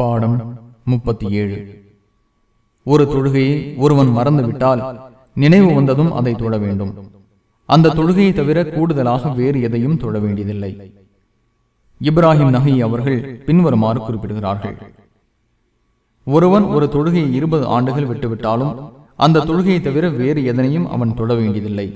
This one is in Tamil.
பாடம் முப்பத்தி ஏழு. ஒரு தொழுகையை ஒருவன் மறந்துவிட்டால் நினைவு வந்ததும் அதை தொழ வேண்டும். அந்த தொழுகையை தவிர கூடுதலாக வேறு எதையும் தொழ வேண்டியதில்லை. இப்ராஹிம் நகை அவர்கள் பின்வருமாறு குறிப்பிடுகிறார்கள். ஒருவன் ஒரு தொழுகையை இருபது ஆண்டுகள் விட்டுவிட்டாலும் அந்த தொழுகையை தவிர வேறு எதனையும் அவன் தொழ வேண்டியதில்லை.